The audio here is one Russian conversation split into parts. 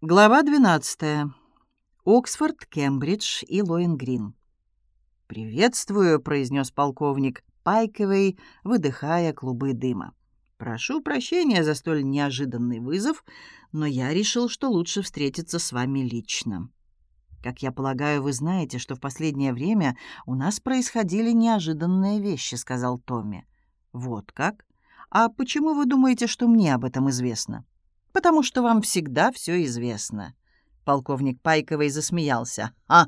Глава 12. Оксфорд, Кембридж и Лоингрин. «Приветствую», — произнес полковник Пайковый, выдыхая клубы дыма. «Прошу прощения за столь неожиданный вызов, но я решил, что лучше встретиться с вами лично. Как я полагаю, вы знаете, что в последнее время у нас происходили неожиданные вещи», — сказал Томми. «Вот как? А почему вы думаете, что мне об этом известно?» Потому что вам всегда все известно». Полковник Пайковый засмеялся. «А,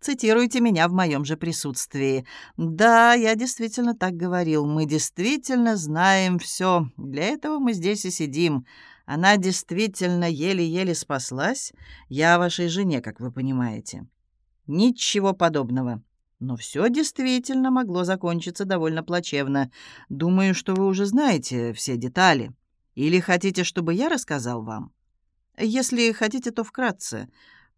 цитируйте меня в моем же присутствии. Да, я действительно так говорил. Мы действительно знаем все. Для этого мы здесь и сидим. Она действительно еле-еле спаслась. Я вашей жене, как вы понимаете. Ничего подобного. Но все действительно могло закончиться довольно плачевно. Думаю, что вы уже знаете все детали. Или хотите, чтобы я рассказал вам? Если хотите, то вкратце.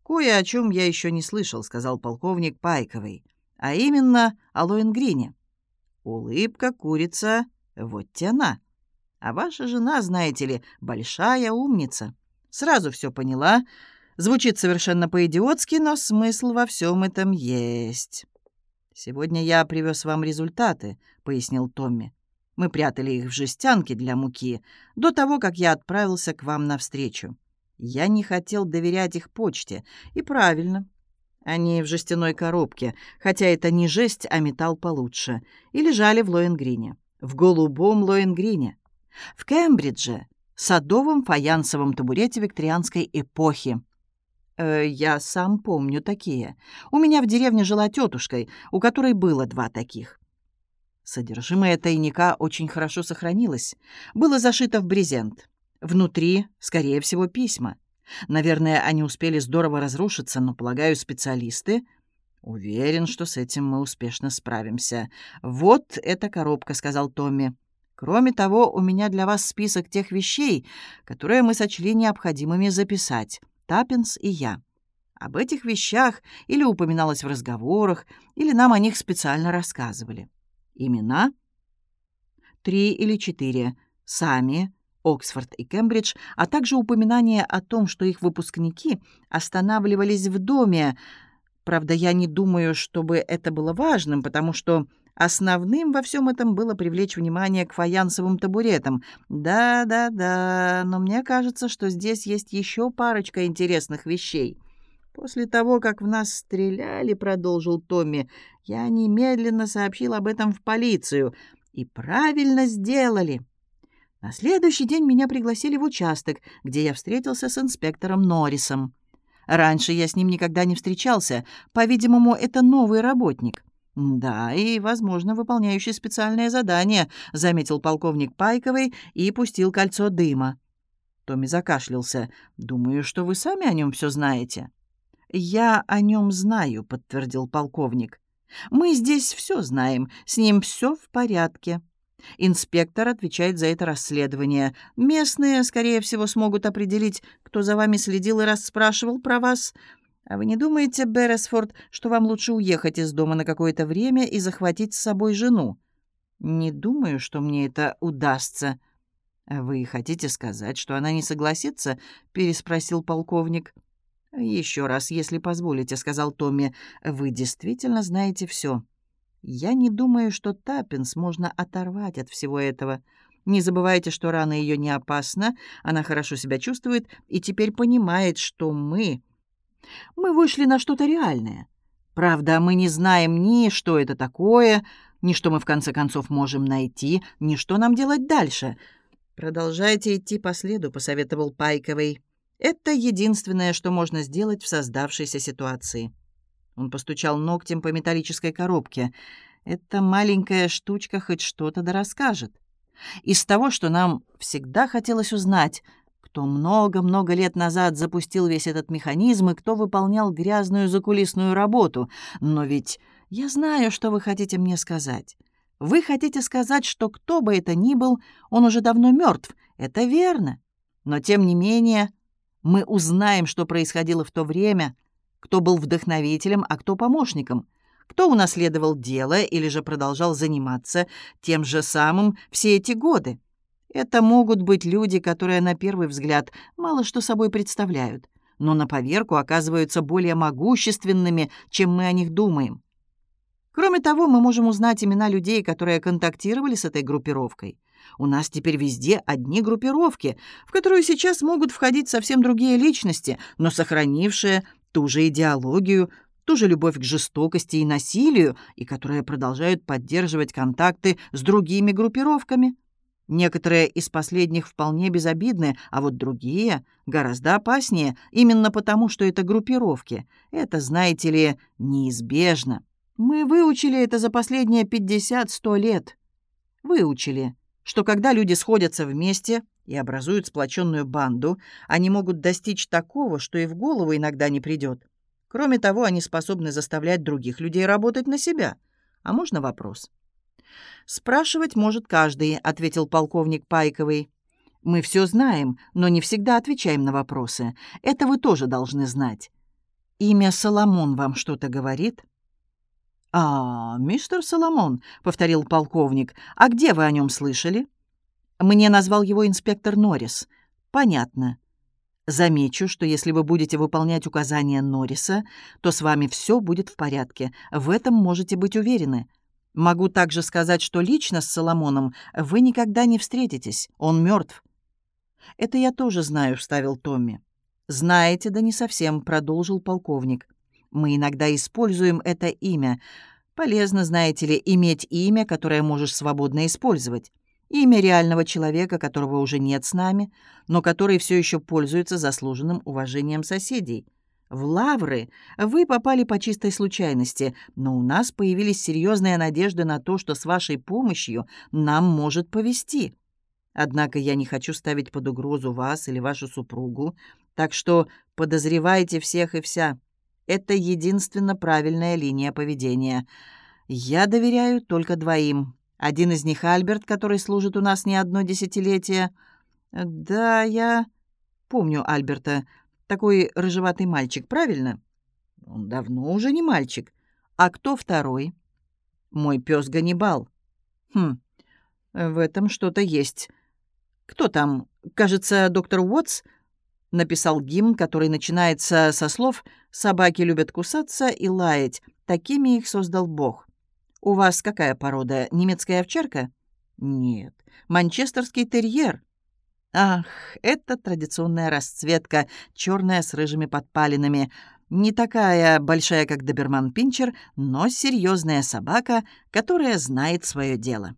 Кое о чем я еще не слышал, сказал полковник Пайковый, а именно о Лоенгрине. Улыбка, курица, вот те она. А ваша жена, знаете ли, большая умница. Сразу все поняла. Звучит совершенно по-идиотски, но смысл во всем этом есть. «Сегодня я привез вам результаты», — пояснил Томми. Мы прятали их в жестянке для муки до того, как я отправился к вам навстречу. Я не хотел доверять их почте. И правильно. Они в жестяной коробке, хотя это не жесть, а металл получше. И лежали в Лоенгрине. В голубом Лоенгрине. В Кембридже, садовом фаянсовом табурете викторианской эпохи. Э, я сам помню такие. У меня в деревне жила тетушка, у которой было два таких. Содержимое тайника очень хорошо сохранилось. Было зашито в брезент. Внутри, скорее всего, письма. Наверное, они успели здорово разрушиться, но, полагаю, специалисты... Уверен, что с этим мы успешно справимся. «Вот эта коробка», — сказал Томми. «Кроме того, у меня для вас список тех вещей, которые мы сочли необходимыми записать, Таппинс и я. Об этих вещах или упоминалось в разговорах, или нам о них специально рассказывали. Имена? Три или четыре. Сами, Оксфорд и Кембридж, а также упоминание о том, что их выпускники останавливались в доме. Правда, я не думаю, чтобы это было важным, потому что основным во всем этом было привлечь внимание к фаянсовым табуретам. Да-да-да, но мне кажется, что здесь есть еще парочка интересных вещей. «После того, как в нас стреляли, — продолжил Томми, — я немедленно сообщил об этом в полицию. И правильно сделали. На следующий день меня пригласили в участок, где я встретился с инспектором Норрисом. Раньше я с ним никогда не встречался. По-видимому, это новый работник». «Да, и, возможно, выполняющий специальное задание», — заметил полковник Пайковый и пустил кольцо дыма. Томми закашлялся. «Думаю, что вы сами о нем все знаете». «Я о нем знаю», — подтвердил полковник. «Мы здесь все знаем, с ним все в порядке». Инспектор отвечает за это расследование. Местные, скорее всего, смогут определить, кто за вами следил и расспрашивал про вас. А вы не думаете, Берресфорд, что вам лучше уехать из дома на какое-то время и захватить с собой жену? Не думаю, что мне это удастся. Вы хотите сказать, что она не согласится? переспросил полковник. «Еще раз, если позволите», — сказал Томми, — «вы действительно знаете все. Я не думаю, что Таппинс можно оторвать от всего этого. Не забывайте, что рана ее не опасна, она хорошо себя чувствует и теперь понимает, что мы... Мы вышли на что-то реальное. Правда, мы не знаем ни что это такое, ни что мы в конце концов можем найти, ни что нам делать дальше. Продолжайте идти по следу», — посоветовал Пайковый. Это единственное, что можно сделать в создавшейся ситуации. Он постучал ногтем по металлической коробке. Эта маленькая штучка хоть что-то да расскажет. Из того, что нам всегда хотелось узнать, кто много-много лет назад запустил весь этот механизм и кто выполнял грязную закулисную работу. Но ведь я знаю, что вы хотите мне сказать. Вы хотите сказать, что кто бы это ни был, он уже давно мертв. Это верно. Но, тем не менее, мы узнаем, что происходило в то время, кто был вдохновителем, а кто помощником, кто унаследовал дело или же продолжал заниматься тем же самым все эти годы. Это могут быть люди, которые на первый взгляд мало что собой представляют, но на поверку оказываются более могущественными, чем мы о них думаем. Кроме того, мы можем узнать имена людей, которые контактировали с этой группировкой. У нас теперь везде одни группировки, в которую сейчас могут входить совсем другие личности, но сохранившие ту же идеологию, ту же любовь к жестокости и насилию, и которые продолжают поддерживать контакты с другими группировками. Некоторые из последних вполне безобидны, а вот другие гораздо опаснее, именно потому, что это группировки. Это, знаете ли, неизбежно. Мы выучили это за последние 50-100 лет. Выучили, что когда люди сходятся вместе и образуют сплоченную банду, они могут достичь такого, что и в голову иногда не придет. Кроме того, они способны заставлять других людей работать на себя. А можно вопрос? «Спрашивать может каждый», — ответил полковник Пайковый. «Мы все знаем, но не всегда отвечаем на вопросы. Это вы тоже должны знать. Имя Соломон вам что-то говорит?» «А, мистер Соломон», — повторил полковник, — «а где вы о нем слышали?» «Мне назвал его инспектор Норрис». «Понятно. Замечу, что если вы будете выполнять указания Норриса, то с вами все будет в порядке. В этом можете быть уверены. Могу также сказать, что лично с Соломоном вы никогда не встретитесь. Он мертв. «Это я тоже знаю», — вставил Томми. «Знаете, да не совсем», — продолжил полковник. «Мы иногда используем это имя. Полезно, знаете ли, иметь имя, которое можешь свободно использовать. Имя реального человека, которого уже нет с нами, но который все еще пользуется заслуженным уважением соседей. В Лавры вы попали по чистой случайности, но у нас появились серьезные надежды на то, что с вашей помощью нам может повести. Однако я не хочу ставить под угрозу вас или вашу супругу, так что подозревайте всех и вся. Это единственно правильная линия поведения. Я доверяю только двоим. Один из них Альберт, который служит у нас не одно десятилетие. Да, я помню Альберта. Такой рыжеватый мальчик, правильно? Он давно уже не мальчик. А кто второй? Мой пес Ганнибал. Хм, в этом что-то есть. Кто там? Кажется, доктор Уотс написал гимн, который начинается со слов «Собаки любят кусаться и лаять. Такими их создал Бог». У вас какая порода? Немецкая овчарка? Нет. Манчестерский терьер. Ах, это традиционная расцветка, черная с рыжими подпалинами. Не такая большая, как доберман-пинчер, но серьезная собака, которая знает свое дело.